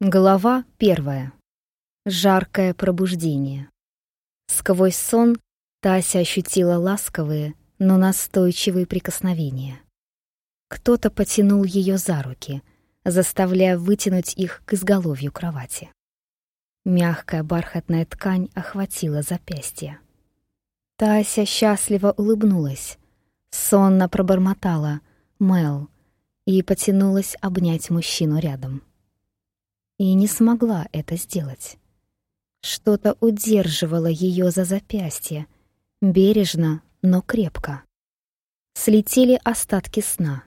Глава первая. Жаркое пробуждение. Сквозь сон Тася ощутила ласковые, но настойчивые прикосновения. Кто-то потянул ее за руки, заставляя вытянуть их к изголовью кровати. Мягкая бархатная ткань охватила запястье. Тася счастливо улыбнулась, сонно пробормотала «Мел» и потянулась обнять мужчину рядом и не смогла это сделать. Что-то удерживало ее за запястье, бережно, но крепко. Слетели остатки сна.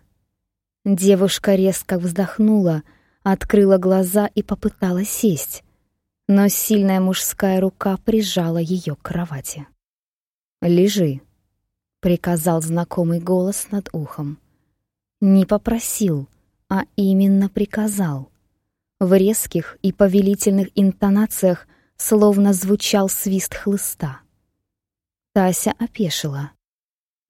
Девушка резко вздохнула, открыла глаза и попыталась сесть, но сильная мужская рука прижала ее к кровати. «Лежи», — приказал знакомый голос над ухом. Не попросил, а именно приказал — в резких и повелительных интонациях словно звучал свист хлыста. Тася опешила.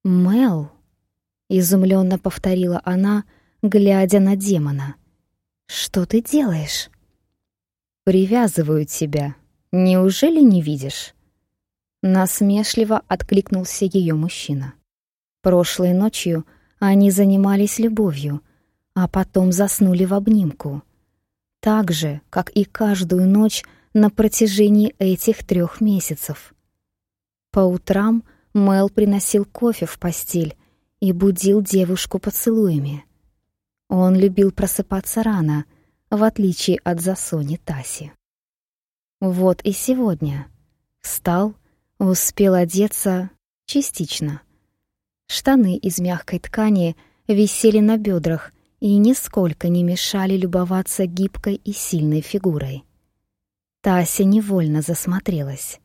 «Мел?» — изумленно повторила она, глядя на демона. «Что ты делаешь?» «Привязываю тебя. Неужели не видишь?» Насмешливо откликнулся ее мужчина. Прошлой ночью они занимались любовью, а потом заснули в обнимку так же, как и каждую ночь на протяжении этих трех месяцев. По утрам Мэл приносил кофе в постель и будил девушку поцелуями. Он любил просыпаться рано, в отличие от засони Таси. Вот и сегодня. Встал, успел одеться частично. Штаны из мягкой ткани висели на бедрах и нисколько не мешали любоваться гибкой и сильной фигурой. Тася невольно засмотрелась.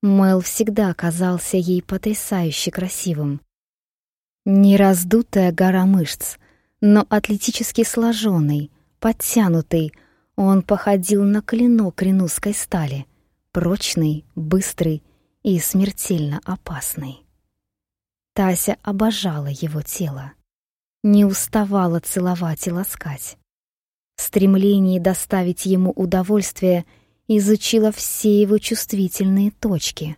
Мэл всегда казался ей потрясающе красивым. Не раздутая гора мышц, но атлетически сложенный, подтянутый, он походил на клинок ренусской стали, прочный, быстрый и смертельно опасный. Тася обожала его тело не уставала целовать и ласкать. В стремлении доставить ему удовольствие изучила все его чувствительные точки.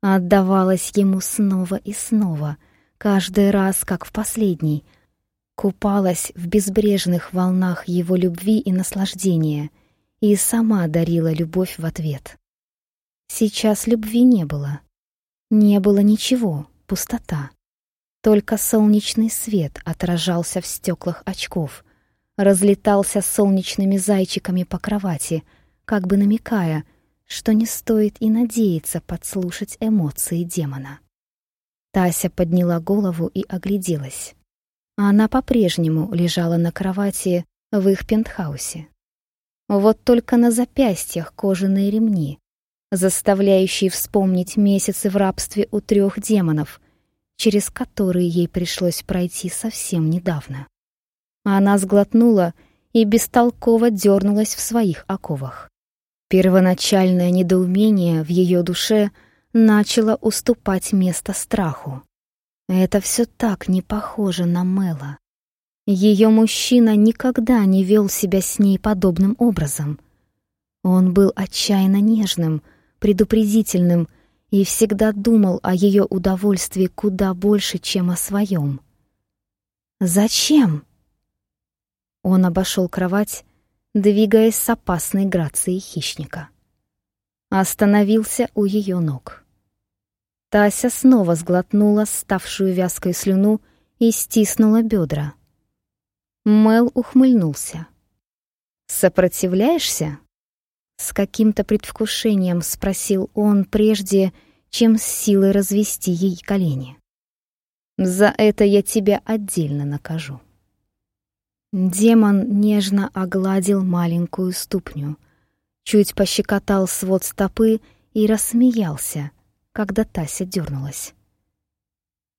Отдавалась ему снова и снова, каждый раз, как в последний, купалась в безбрежных волнах его любви и наслаждения и сама дарила любовь в ответ. Сейчас любви не было. Не было ничего, пустота. Только солнечный свет отражался в стеклах очков, разлетался солнечными зайчиками по кровати, как бы намекая, что не стоит и надеяться подслушать эмоции демона. Тася подняла голову и огляделась. Она по-прежнему лежала на кровати в их пентхаусе. Вот только на запястьях кожаные ремни, заставляющие вспомнить месяцы в рабстве у трех демонов — через которые ей пришлось пройти совсем недавно. Она сглотнула и бестолково дернулась в своих оковах. Первоначальное недоумение в ее душе начало уступать место страху. Это все так не похоже на Мэла. Ее мужчина никогда не вел себя с ней подобным образом. Он был отчаянно нежным, предупредительным и всегда думал о ее удовольствии куда больше, чем о своем. «Зачем?» Он обошел кровать, двигаясь с опасной грацией хищника. Остановился у ее ног. Тася снова сглотнула ставшую вязкой слюну и стиснула бедра. Мел ухмыльнулся. «Сопротивляешься?» С каким-то предвкушением спросил он прежде, чем с силой развести ей колени. «За это я тебя отдельно накажу». Демон нежно огладил маленькую ступню, чуть пощекотал свод стопы и рассмеялся, когда Тася дернулась.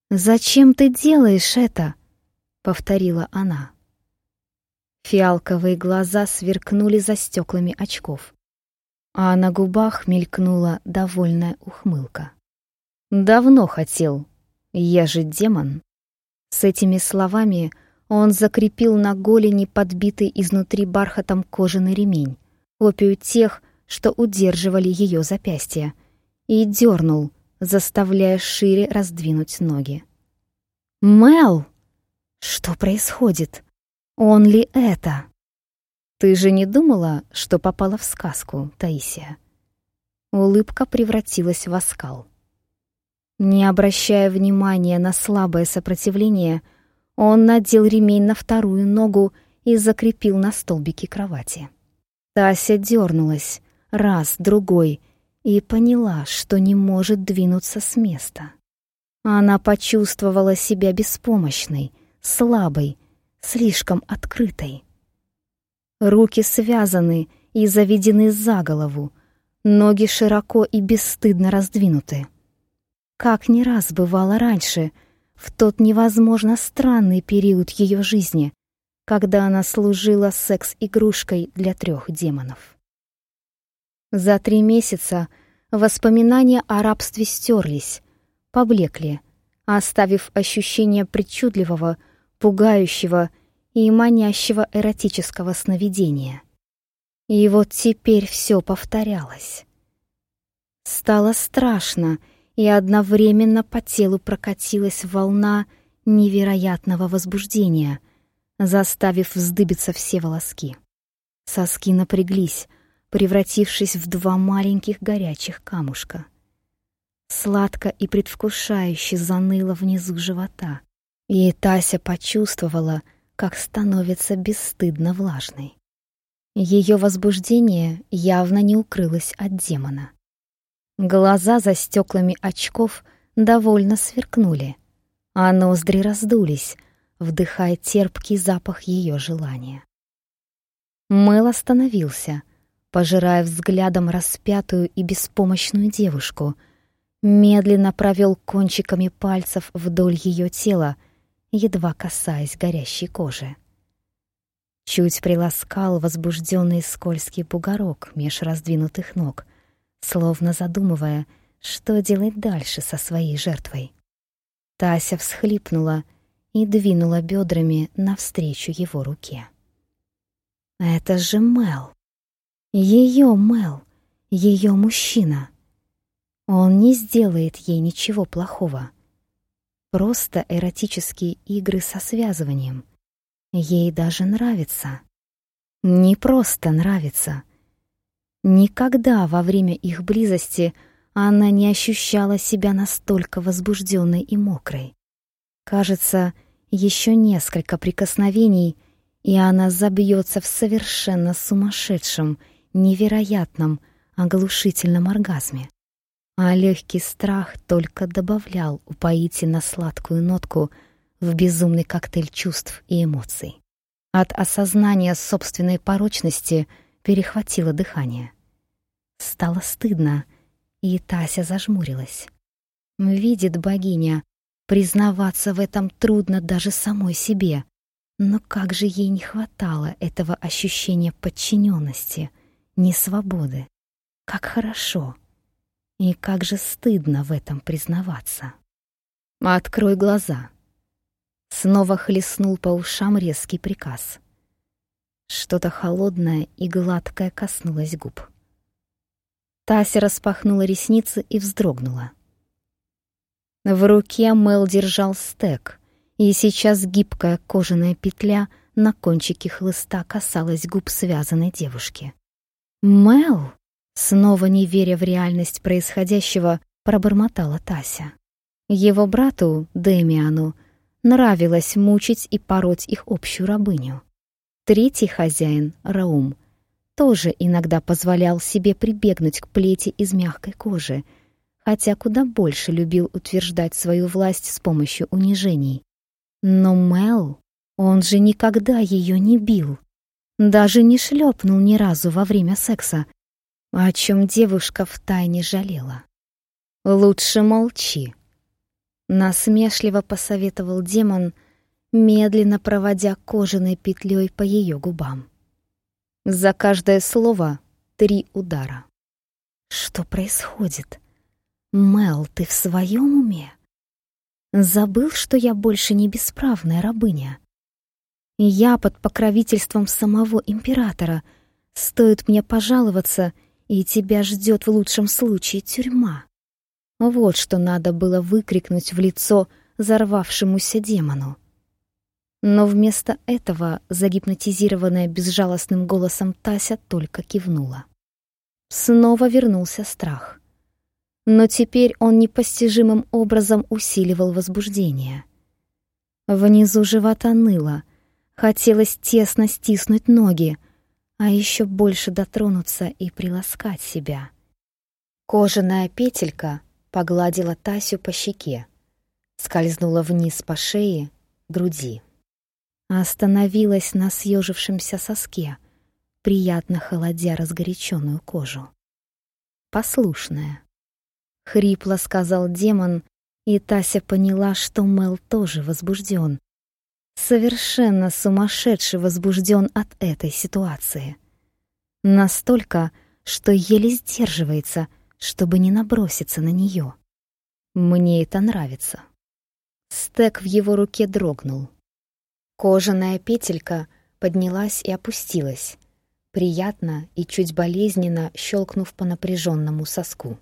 «Зачем ты делаешь это?» — повторила она. Фиалковые глаза сверкнули за стеклами очков а на губах мелькнула довольная ухмылка. «Давно хотел. Я же демон». С этими словами он закрепил на голени подбитый изнутри бархатом кожаный ремень, копию тех, что удерживали ее запястья, и дернул, заставляя шире раздвинуть ноги. «Мел! Что происходит? Он ли это?» «Ты же не думала, что попала в сказку, Таисия?» Улыбка превратилась в оскал. Не обращая внимания на слабое сопротивление, он надел ремень на вторую ногу и закрепил на столбике кровати. Тася дернулась, раз, другой, и поняла, что не может двинуться с места. Она почувствовала себя беспомощной, слабой, слишком открытой. Руки связаны и заведены за голову, ноги широко и бесстыдно раздвинуты. Как не раз бывало раньше, в тот невозможно странный период ее жизни, когда она служила секс-игрушкой для трех демонов. За три месяца воспоминания о рабстве стерлись, поблекли, оставив ощущение причудливого, пугающего и манящего эротического сновидения. И вот теперь все повторялось. Стало страшно, и одновременно по телу прокатилась волна невероятного возбуждения, заставив вздыбиться все волоски. Соски напряглись, превратившись в два маленьких горячих камушка. Сладко и предвкушающе заныло внизу живота, и Тася почувствовала, как становится бесстыдно влажной. Ее возбуждение явно не укрылось от демона. Глаза за стеклами очков довольно сверкнули, а ноздри раздулись, вдыхая терпкий запах ее желания. Мэл остановился, пожирая взглядом распятую и беспомощную девушку, медленно провел кончиками пальцев вдоль ее тела, едва касаясь горящей кожи. Чуть приласкал возбужденный скользкий бугорок меж раздвинутых ног, словно задумывая, что делать дальше со своей жертвой. Тася всхлипнула и двинула бедрами навстречу его руке. «Это же Мел!» Ее Мел, ее мужчина. Он не сделает ей ничего плохого. Просто эротические игры со связыванием. Ей даже нравится. Не просто нравится. Никогда во время их близости она не ощущала себя настолько возбужденной и мокрой. Кажется, еще несколько прикосновений, и она забьется в совершенно сумасшедшем невероятном, оглушительном оргазме. А легкий страх только добавлял упоительно сладкую нотку в безумный коктейль чувств и эмоций. От осознания собственной порочности перехватило дыхание. Стало стыдно, и Тася зажмурилась. Видит богиня, признаваться в этом трудно даже самой себе. Но как же ей не хватало этого ощущения подчиненности, ни свободы. Как хорошо. И как же стыдно в этом признаваться. «Открой глаза». Снова хлестнул по ушам резкий приказ. Что-то холодное и гладкое коснулось губ. Тася распахнула ресницы и вздрогнула. В руке Мел держал стек, и сейчас гибкая кожаная петля на кончике хлыста касалась губ связанной девушки. «Мел?» Снова не веря в реальность происходящего, пробормотала Тася. Его брату, Демиану, нравилось мучить и пороть их общую рабыню. Третий хозяин, Раум, тоже иногда позволял себе прибегнуть к плети из мягкой кожи, хотя куда больше любил утверждать свою власть с помощью унижений. Но Мел, он же никогда ее не бил. Даже не шлепнул ни разу во время секса, о чем девушка втайне жалела. «Лучше молчи», — насмешливо посоветовал демон, медленно проводя кожаной петлей по ее губам. За каждое слово три удара. «Что происходит? Мел, ты в своем уме? Забыл, что я больше не бесправная рабыня?» Я под покровительством самого императора. Стоит мне пожаловаться, и тебя ждет в лучшем случае тюрьма. Вот что надо было выкрикнуть в лицо взорвавшемуся демону. Но вместо этого загипнотизированная безжалостным голосом Тася только кивнула. Снова вернулся страх. Но теперь он непостижимым образом усиливал возбуждение. Внизу живота ныло, хотелось тесно стиснуть ноги, а еще больше дотронуться и приласкать себя. Кожаная петелька погладила Тасю по щеке, скользнула вниз по шее, груди. Остановилась на съежившемся соске, приятно холодя разгоряченную кожу. Послушная. Хрипло сказал демон, и Тася поняла, что Мел тоже возбужден. Совершенно сумасшедший возбужден от этой ситуации. Настолько, что еле сдерживается, чтобы не наброситься на нее. Мне это нравится. Стек в его руке дрогнул. Кожаная петелька поднялась и опустилась, приятно и чуть болезненно щелкнув по напряженному соску.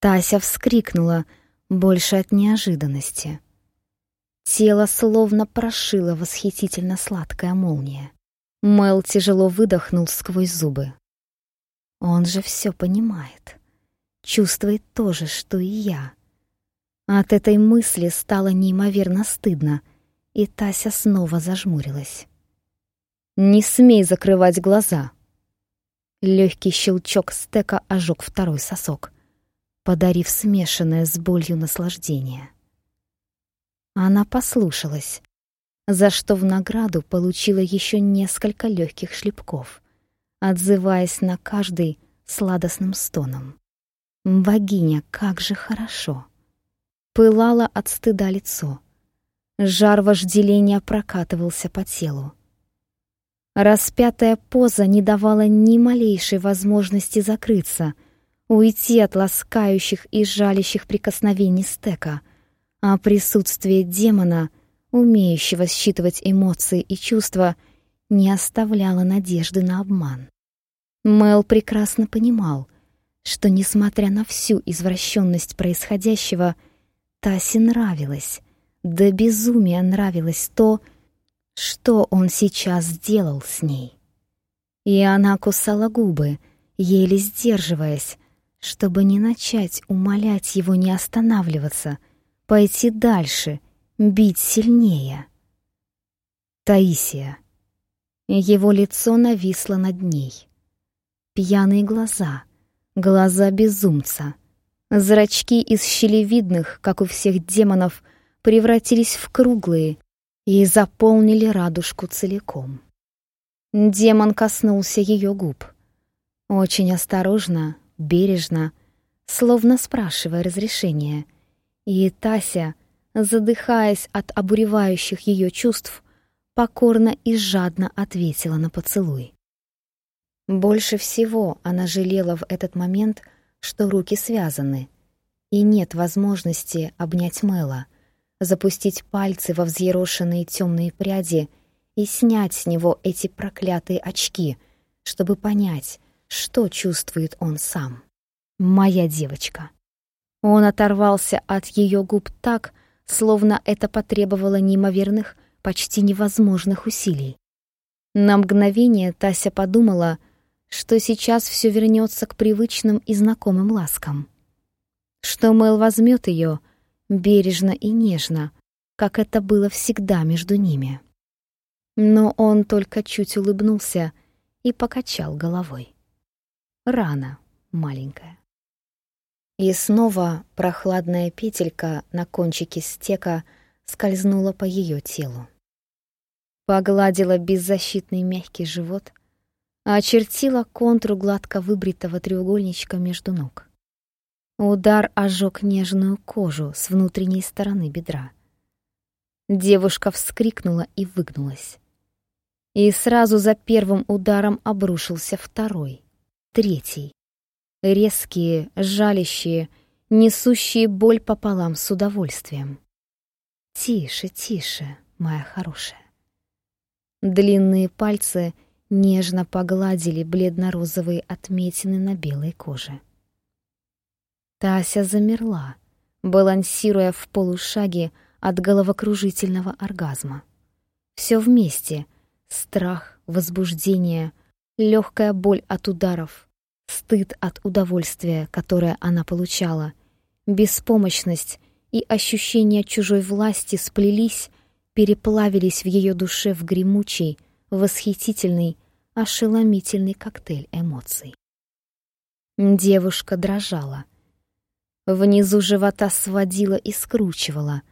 Тася вскрикнула, больше от неожиданности. Тело словно прошило восхитительно сладкая молния. Мэл тяжело выдохнул сквозь зубы. Он же все понимает. Чувствует то же, что и я. От этой мысли стало неимоверно стыдно — и Тася снова зажмурилась. «Не смей закрывать глаза!» Легкий щелчок стека ожег второй сосок, подарив смешанное с болью наслаждение. Она послушалась, за что в награду получила еще несколько легких шлепков, отзываясь на каждый сладостным стоном. «Богиня, как же хорошо!» Пылало от стыда лицо — Жар вожделения прокатывался по телу. Распятая поза не давала ни малейшей возможности закрыться, уйти от ласкающих и жалящих прикосновений стека, а присутствие демона, умеющего считывать эмоции и чувства, не оставляло надежды на обман. Мэл прекрасно понимал, что, несмотря на всю извращенность происходящего, Тасе нравилось — до безумия нравилось то, что он сейчас сделал с ней. И она кусала губы, еле сдерживаясь, чтобы не начать умолять его не останавливаться, пойти дальше, бить сильнее. Таисия. Его лицо нависло над ней. Пьяные глаза, глаза безумца, зрачки из щелевидных, как у всех демонов, превратились в круглые и заполнили радужку целиком. Демон коснулся ее губ. Очень осторожно, бережно, словно спрашивая разрешения. И Тася, задыхаясь от обуревающих ее чувств, покорно и жадно ответила на поцелуй. Больше всего она жалела в этот момент, что руки связаны, и нет возможности обнять Мэла, запустить пальцы во взъерошенные темные пряди и снять с него эти проклятые очки, чтобы понять, что чувствует он сам. Моя девочка. Он оторвался от ее губ так, словно это потребовало неимоверных, почти невозможных усилий. На мгновение Тася подумала, что сейчас все вернется к привычным и знакомым ласкам. Что Мэл возьмет ее — бережно и нежно, как это было всегда между ними. Но он только чуть улыбнулся и покачал головой. Рано, маленькая. И снова прохладная петелька на кончике стека скользнула по ее телу. Погладила беззащитный мягкий живот, очертила контур гладко выбритого треугольничка между ног. Удар ожег нежную кожу с внутренней стороны бедра. Девушка вскрикнула и выгнулась. И сразу за первым ударом обрушился второй, третий. Резкие, жалящие, несущие боль пополам с удовольствием. «Тише, тише, моя хорошая. Длинные пальцы нежно погладили бледно-розовые отметины на белой коже. Тася замерла, балансируя в полушаге от головокружительного оргазма. Все вместе — страх, возбуждение, легкая боль от ударов, стыд от удовольствия, которое она получала, беспомощность и ощущение чужой власти сплелись, переплавились в ее душе в гремучий, восхитительный, ошеломительный коктейль эмоций. Девушка дрожала. Внизу живота сводила и скручивала.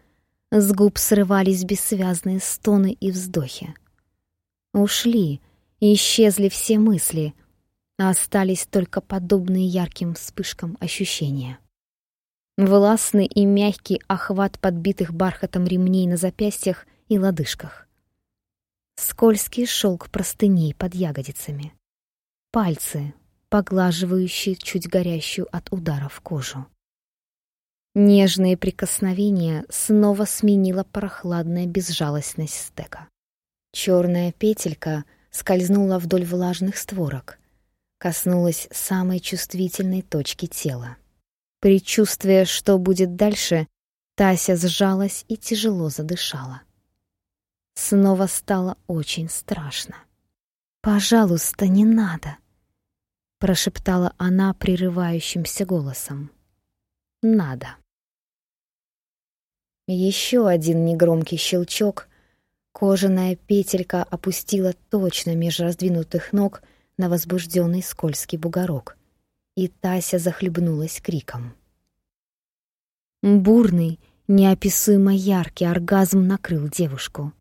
С губ срывались бессвязные стоны и вздохи. Ушли, исчезли все мысли, а остались только подобные ярким вспышкам ощущения. Властный и мягкий охват подбитых бархатом ремней на запястьях и лодыжках. Скользкий шелк простыней под ягодицами. Пальцы, поглаживающие чуть горящую от ударов кожу. Нежные прикосновения снова сменила прохладная безжалостность стека. Черная петелька скользнула вдоль влажных створок, коснулась самой чувствительной точки тела. Предчувствуя, что будет дальше, Тася сжалась и тяжело задышала. Снова стало очень страшно. «Пожалуйста, не надо!» — прошептала она прерывающимся голосом. «Надо». Еще один негромкий щелчок. Кожаная петелька опустила точно меж раздвинутых ног на возбужденный скользкий бугорок и Тася захлебнулась криком. Бурный, неописуемо яркий оргазм накрыл девушку.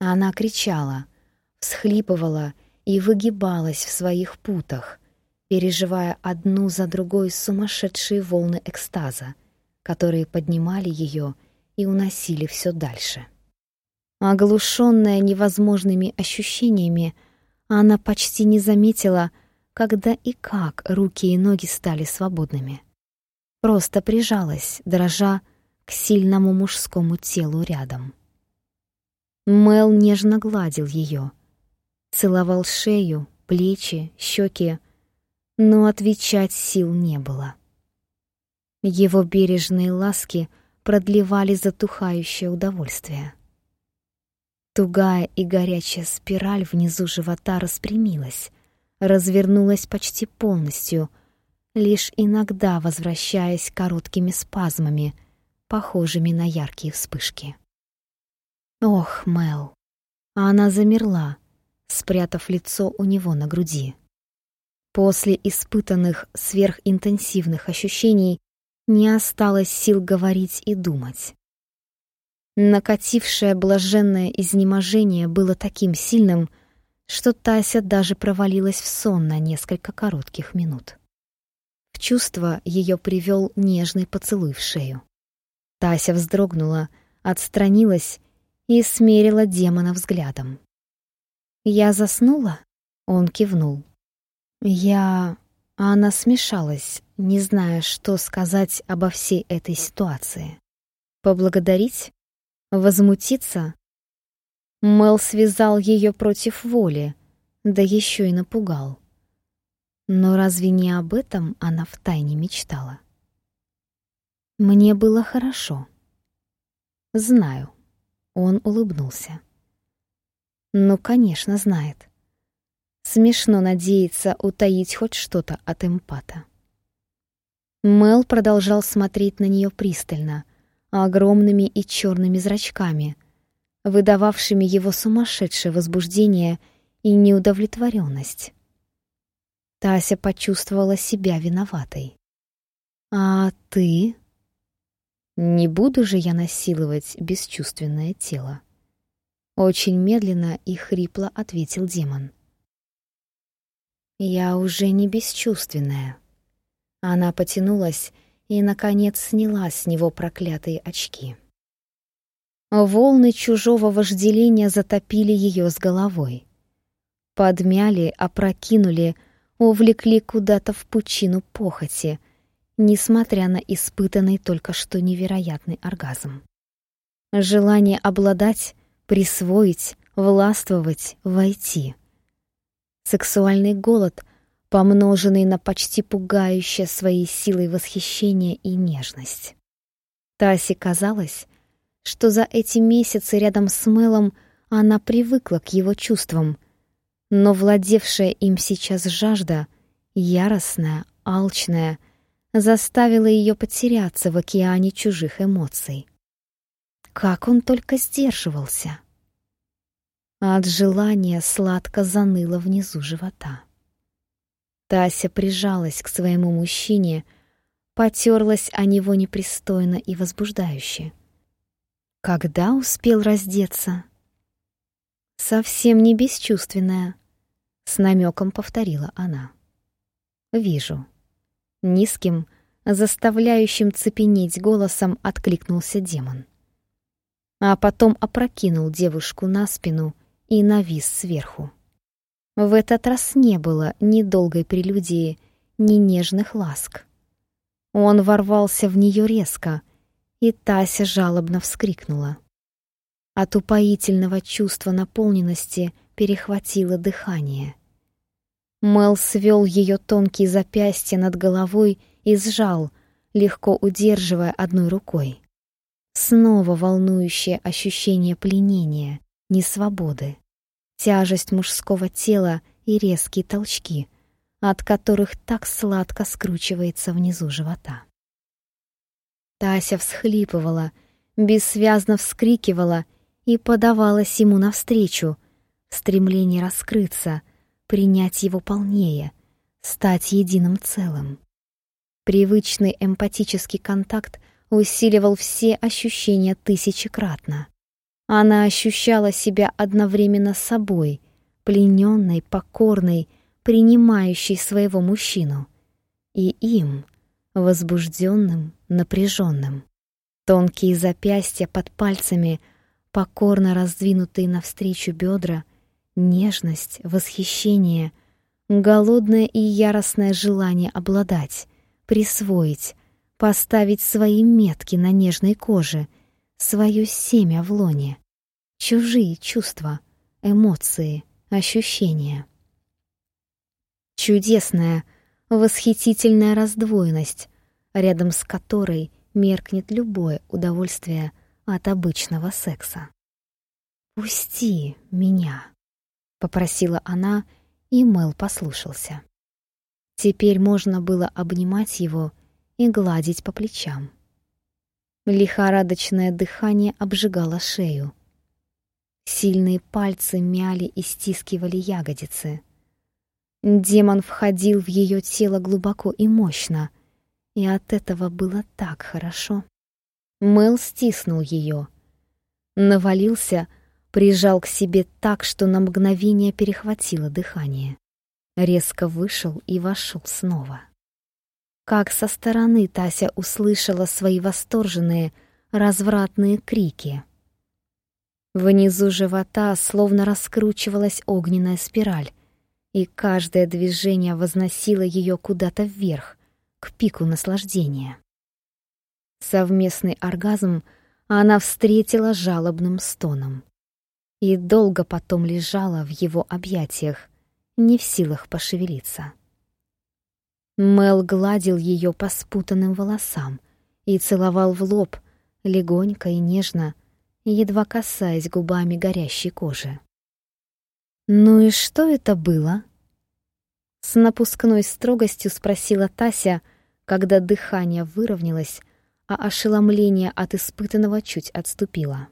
Она кричала, всхлипывала и выгибалась в своих путах, переживая одну за другой сумасшедшие волны экстаза, которые поднимали ее и уносили все дальше. Оглушенная невозможными ощущениями, она почти не заметила, когда и как руки и ноги стали свободными. Просто прижалась, дрожа, к сильному мужскому телу рядом. Мел нежно гладил ее, целовал шею, плечи, щеки, но отвечать сил не было. Его бережные ласки продлевали затухающее удовольствие. Тугая и горячая спираль внизу живота распрямилась, развернулась почти полностью, лишь иногда возвращаясь короткими спазмами, похожими на яркие вспышки. Ох, Мел. А она замерла, спрятав лицо у него на груди. После испытанных сверхинтенсивных ощущений не осталось сил говорить и думать. Накатившее блаженное изнеможение было таким сильным, что Тася даже провалилась в сон на несколько коротких минут. В чувство ее привел нежный поцелуй в шею. Тася вздрогнула, отстранилась и смерила демона взглядом. «Я заснула?» — он кивнул. «Я...» Она смешалась, не зная, что сказать обо всей этой ситуации. Поблагодарить? Возмутиться? Мел связал ее против воли, да еще и напугал. Но разве не об этом она втайне мечтала? Мне было хорошо. Знаю. Он улыбнулся. Ну, конечно, знает. Смешно надеяться утаить хоть что-то от эмпата. Мел продолжал смотреть на нее пристально, огромными и черными зрачками, выдававшими его сумасшедшее возбуждение и неудовлетворенность. Тася почувствовала себя виноватой. «А ты?» «Не буду же я насиловать бесчувственное тело». Очень медленно и хрипло ответил демон. «Я уже не бесчувственная». Она потянулась и, наконец, сняла с него проклятые очки. Волны чужого вожделения затопили ее с головой. Подмяли, опрокинули, увлекли куда-то в пучину похоти, несмотря на испытанный только что невероятный оргазм. Желание обладать, присвоить, властвовать, войти. Сексуальный голод, помноженный на почти пугающее своей силой восхищение и нежность. Тасе казалось, что за эти месяцы рядом с Мелом она привыкла к его чувствам, но владевшая им сейчас жажда, яростная, алчная, заставила ее потеряться в океане чужих эмоций. Как он только сдерживался. От желания сладко заныло внизу живота. Тася прижалась к своему мужчине, потерлась о него непристойно и возбуждающе. Когда успел раздеться? Совсем не бесчувственная, с намеком повторила она. Вижу. Низким, заставляющим цепенеть голосом откликнулся демон. А потом опрокинул девушку на спину и навис сверху. В этот раз не было ни долгой прелюдии, ни нежных ласк. Он ворвался в нее резко, и Тася жалобно вскрикнула. От упоительного чувства наполненности перехватило дыхание. Мел свел ее тонкие запястья над головой и сжал, легко удерживая одной рукой. Снова волнующее ощущение пленения, несвободы, тяжесть мужского тела и резкие толчки, от которых так сладко скручивается внизу живота. Тася всхлипывала, бессвязно вскрикивала и подавалась ему навстречу, в стремлении раскрыться, принять его полнее, стать единым целым. Привычный эмпатический контакт усиливал все ощущения тысячекратно. Она ощущала себя одновременно собой, плененной, покорной, принимающей своего мужчину, и им, возбужденным, напряженным. Тонкие запястья под пальцами, покорно раздвинутые навстречу бедра, нежность, восхищение, голодное и яростное желание обладать, присвоить, поставить свои метки на нежной коже, свое семя в лоне, чужие чувства, эмоции, ощущения. Чудесная, восхитительная раздвоенность, рядом с которой меркнет любое удовольствие от обычного секса. «Пусти меня», — попросила она, и Мэл послушался. Теперь можно было обнимать его и гладить по плечам. Лихорадочное дыхание обжигало шею. Сильные пальцы мяли и стискивали ягодицы. Демон входил в ее тело глубоко и мощно, и от этого было так хорошо. Мэл стиснул ее, навалился, прижал к себе так, что на мгновение перехватило дыхание. Резко вышел и вошел снова. Как со стороны Тася услышала свои восторженные, развратные крики. Внизу живота словно раскручивалась огненная спираль, и каждое движение возносило ее куда-то вверх, к пику наслаждения. Совместный оргазм она встретила жалобным стоном и долго потом лежала в его объятиях, не в силах пошевелиться. Мел гладил ее по спутанным волосам и целовал в лоб, легонько и нежно, едва касаясь губами горящей кожи. «Ну и что это было?» С напускной строгостью спросила Тася, когда дыхание выровнялось, а ошеломление от испытанного чуть отступило.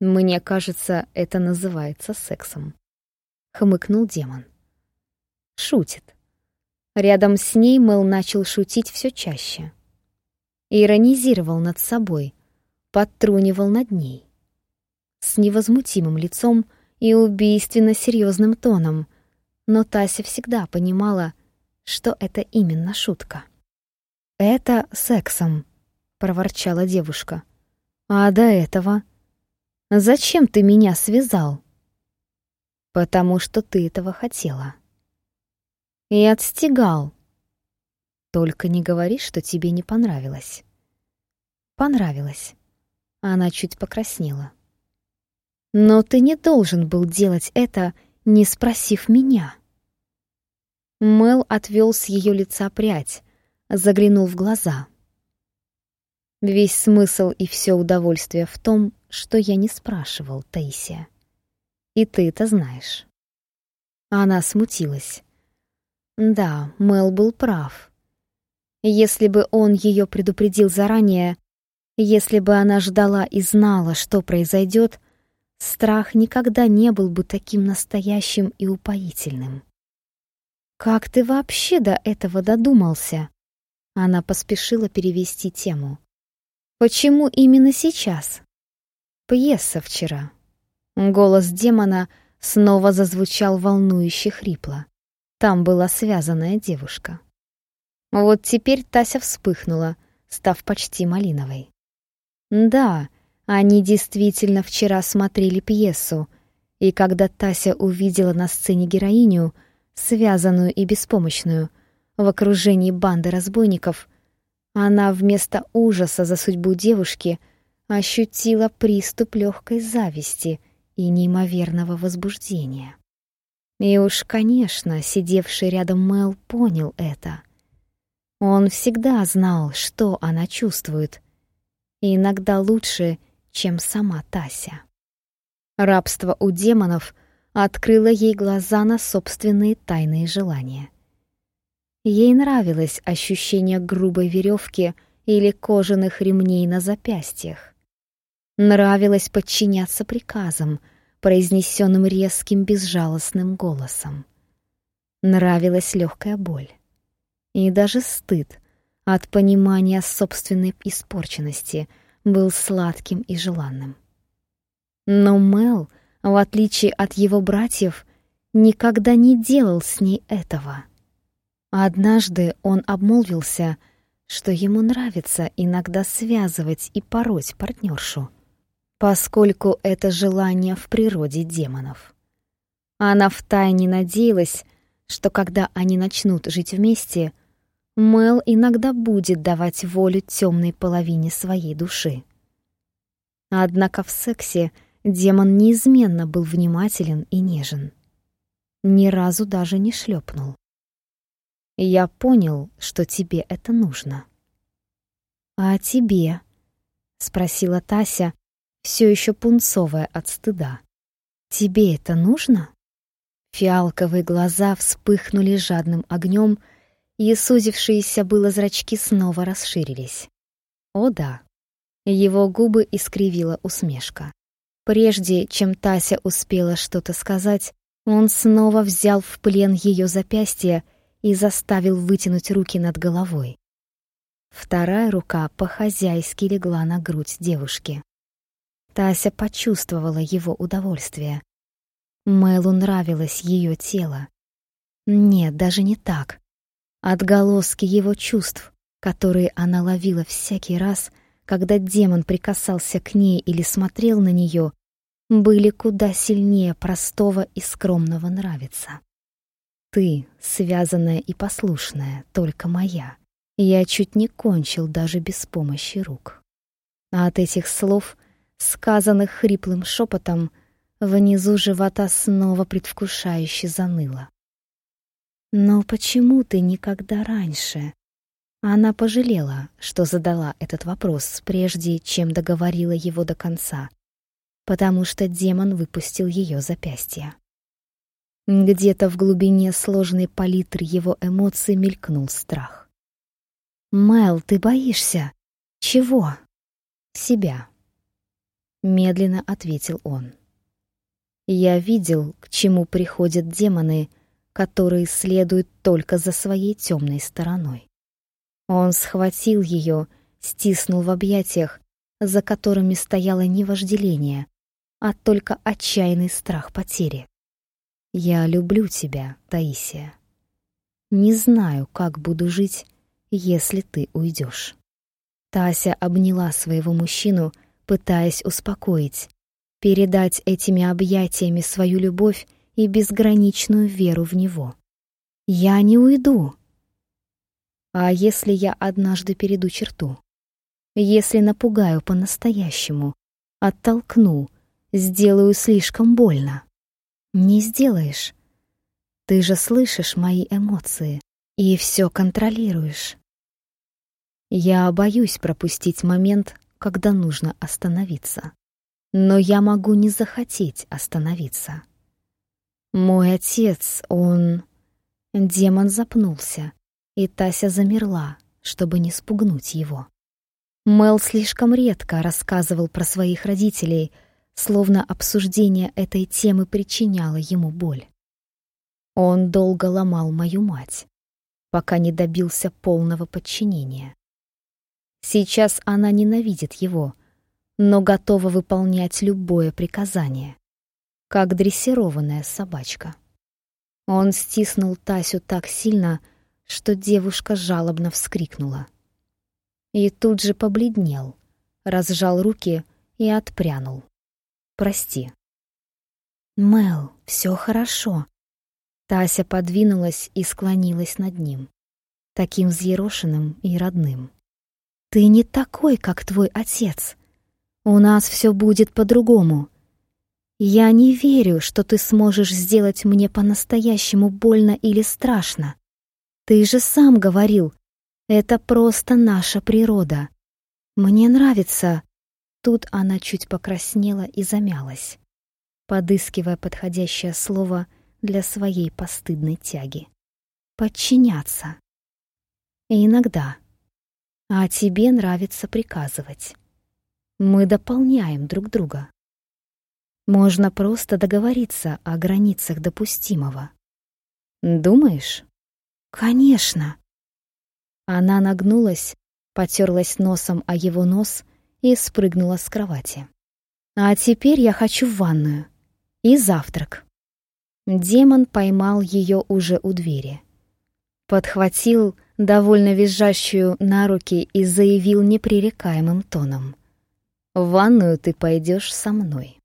«Мне кажется, это называется сексом», — хмыкнул демон. «Шутит. Рядом с ней Мэл начал шутить все чаще. Иронизировал над собой, подтрунивал над ней. С невозмутимым лицом и убийственно серьезным тоном, но Тася всегда понимала, что это именно шутка. «Это сексом», — проворчала девушка. «А до этого? Зачем ты меня связал?» «Потому что ты этого хотела», и отстегал. Только не говори, что тебе не понравилось. Понравилось. Она чуть покраснела. Но ты не должен был делать это, не спросив меня. Мэл отвел с ее лица прядь, заглянул в глаза. Весь смысл и все удовольствие в том, что я не спрашивал, Таисия. И ты это знаешь. Она смутилась. Да, Мэл был прав. Если бы он ее предупредил заранее, если бы она ждала и знала, что произойдет, страх никогда не был бы таким настоящим и упоительным. «Как ты вообще до этого додумался?» Она поспешила перевести тему. «Почему именно сейчас?» «Пьеса вчера». Голос демона снова зазвучал волнующе хрипло. Там была связанная девушка. Вот теперь Тася вспыхнула, став почти малиновой. Да, они действительно вчера смотрели пьесу, и когда Тася увидела на сцене героиню — связанную и беспомощную, в окружении банды разбойников, она вместо ужаса за судьбу девушки ощутила приступ легкой зависти и неимоверного возбуждения. И уж, конечно, сидевший рядом Мэл понял это. Он всегда знал, что она чувствует, и иногда лучше, чем сама Тася. Рабство у демонов — открыла ей глаза на собственные тайные желания. Ей нравилось ощущение грубой веревки или кожаных ремней на запястьях. Нравилось подчиняться приказам, произнесенным резким безжалостным голосом. Нравилась легкая боль. И даже стыд от понимания собственной испорченности был сладким и желанным. Но Мел — в отличие от его братьев, никогда не делал с ней этого. Однажды он обмолвился, что ему нравится иногда связывать и пороть партнершу, поскольку это желание в природе демонов. Она втайне надеялась, что когда они начнут жить вместе, Мел иногда будет давать волю темной половине своей души. Однако в сексе — Демон неизменно был внимателен и нежен. Ни разу даже не шлепнул. Я понял, что тебе это нужно. А тебе? спросила Тася, все еще пунцовая от стыда. Тебе это нужно? Фиалковые глаза вспыхнули жадным огнем, и сузившиеся было зрачки снова расширились. О да. Его губы искривила усмешка. Прежде чем Тася успела что-то сказать, он снова взял в плен ее запястье и заставил вытянуть руки над головой. Вторая рука по-хозяйски легла на грудь девушки. Тася почувствовала его удовольствие. Мэлу нравилось ее тело. Нет, даже не так. Отголоски его чувств, которые она ловила всякий раз, когда демон прикасался к ней или смотрел на нее, были куда сильнее простого и скромного нравиться. Ты, связанная и послушная, только моя. Я чуть не кончил даже без помощи рук. А от этих слов, сказанных хриплым шепотом, внизу живота снова предвкушающе заныло. Но почему ты никогда раньше? Она пожалела, что задала этот вопрос, прежде чем договорила его до конца, потому что демон выпустил ее запястье. Где-то в глубине сложной палитры его эмоций мелькнул страх. «Мэл, ты боишься? Чего?» «Себя», — медленно ответил он. «Я видел, к чему приходят демоны, которые следуют только за своей темной стороной. Он схватил ее, стиснул в объятиях, за которыми стояло не вожделение, а только отчаянный страх потери. Я люблю тебя, Таисия. Не знаю, как буду жить, если ты уйдешь. Тася обняла своего мужчину, пытаясь успокоить, передать этими объятиями свою любовь и безграничную веру в него. Я не уйду. А если я однажды перейду черту? Если напугаю по-настоящему, оттолкну, сделаю слишком больно. Не сделаешь. Ты же слышишь мои эмоции и все контролируешь. Я боюсь пропустить момент, когда нужно остановиться. Но я могу не захотеть остановиться. Мой отец, он... Демон запнулся, и Тася замерла, чтобы не спугнуть его. Мел слишком редко рассказывал про своих родителей, словно обсуждение этой темы причиняло ему боль. Он долго ломал мою мать, пока не добился полного подчинения. Сейчас она ненавидит его, но готова выполнять любое приказание, как дрессированная собачка. Он стиснул Тасю так сильно, что девушка жалобно вскрикнула. И тут же побледнел, разжал руки и отпрянул. «Прости». «Мел, все хорошо». Тася подвинулась и склонилась над ним, таким взъерошенным и родным. «Ты не такой, как твой отец. У нас все будет по-другому. Я не верю, что ты сможешь сделать мне по-настоящему больно или страшно. Ты же сам говорил, это просто наша природа. Мне нравится. Тут она чуть покраснела и замялась, подыскивая подходящее слово для своей постыдной тяги. Подчиняться. И иногда. А тебе нравится приказывать. Мы дополняем друг друга. Можно просто договориться о границах допустимого. Думаешь? Конечно. Она нагнулась, потерлась носом о его нос и спрыгнула с кровати. А теперь я хочу в ванную. И завтрак. Демон поймал ее уже у двери. Подхватил довольно визжащую на руки и заявил непререкаемым тоном. «В ванную ты пойдешь со мной».